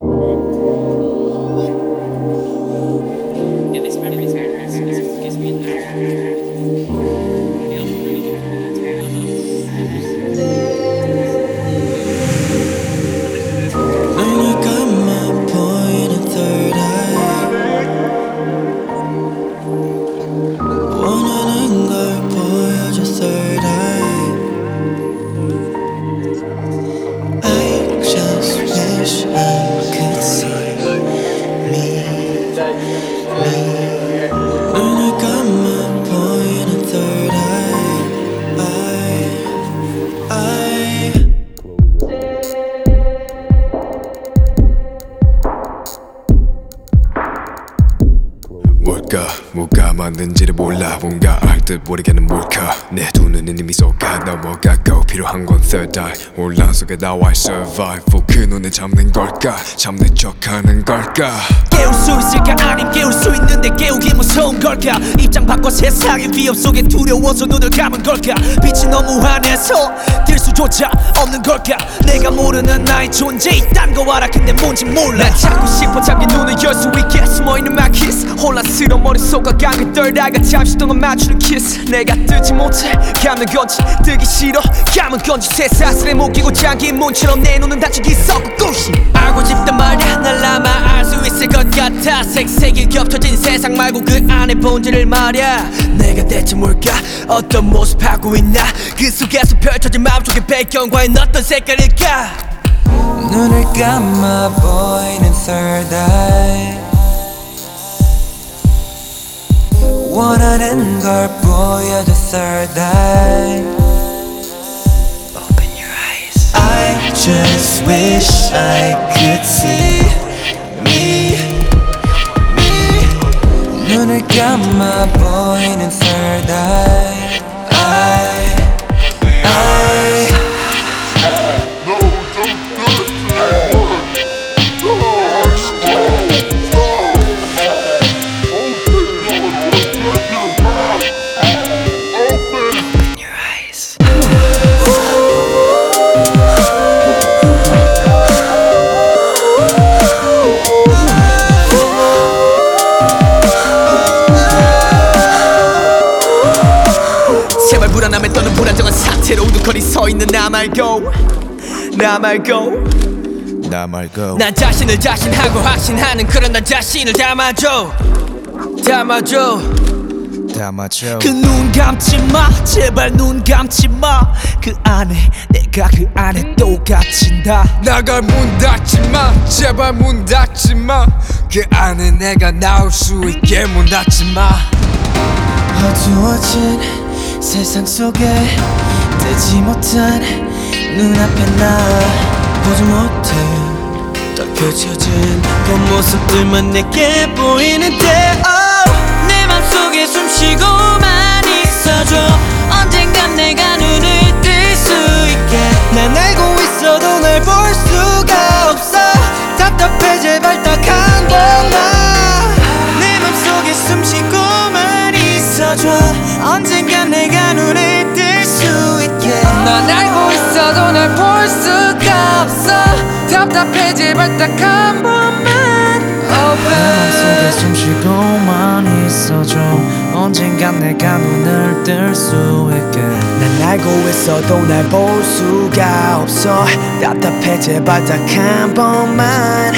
you. 뭘까? 뭐가 맞는지를 몰라. 뭔가 알듯 모르겠는 몰카 내두 눈은 이미 쏟아. 넘어가고 필요한 건 third eye. 혼란 속에 나와 survive 그 눈에 잡는 걸까? 잡는 척하는 걸까? 깨울 수 있을까? 아님 깨울 수 있는데 깨우기 무서운 걸까? 입장 바꿔 세상의 위협 속에 두려워서 눈을 감은 걸까? 빛이 너무 환해서 들 수조차 없는 걸까? 내가 모르는 나의 존재 있단 거 알아. 근데 뭔지 몰라. 난 찾고 싶어 잠긴 눈을 열 수 있게 숨어있는 kiss 혼란스러운 머릿속과 감긴 떨다가 잠시 동안 맞추는 kiss 내가 뜨지 못해. 감는 건지 뜨기 싫어. 감은 건지 쇠사슬에 묶이고 잠긴 문처럼 내 눈은 닫히기 썩고 꾸시 알고 싶단 말야. 날 아마 알 수 있을 것 같아. 색색이 겹쳐진 세상 말고 그 안에 본질을 말야. 내가 대체 뭘까? 어떤 모습 하고 있나? 그 속에서 펼쳐진 마음속의 배경과는 어떤 색깔일까? 눈을 감아 보이는 third eye 원하는 걸 보여줘 third eye Open your eyes I just wish I could see me me 눈을 감아 보이는 third eye 있는 나 말고 나 말고. 나 말고. 난 자신을 자신하고 확신하는 그런 나 자신을 담아줘. 담아줘. 다 맞춰 그눈 감지 마. 제발 눈 감지 마그 안에 내가 그 안에 또 갇힌다. 나갈 문 닫지 마. 제발 문 닫지 마그 안에 내가 나올 수 있게 문 닫지 마. 어두워진 세상 속에 뜨지 못한 눈앞에 나 보지 못해. 딱 펼쳐진 그 모습들만 내게 보이는데 oh, 내 맘속에 숨쉬고만 있어줘. 언젠간 내가 눈을 뜰 수 있게. 난 알고 있어도 날 볼 수가 없어. 답답해 제발 딱한 번만. 내 맘속에 숨쉬고만 있어줘. 언젠간 내가 눈을 있어도 날 볼 수가 없어. 답답해 제발 딱 한 번만. oh, 맘속에 숨 쉬고만 있어줘. 언젠간 내가 눈을 뜰 수 있게. 난 알고 있어도 날 볼 수가 없어. 답답해 제발 딱 한 번만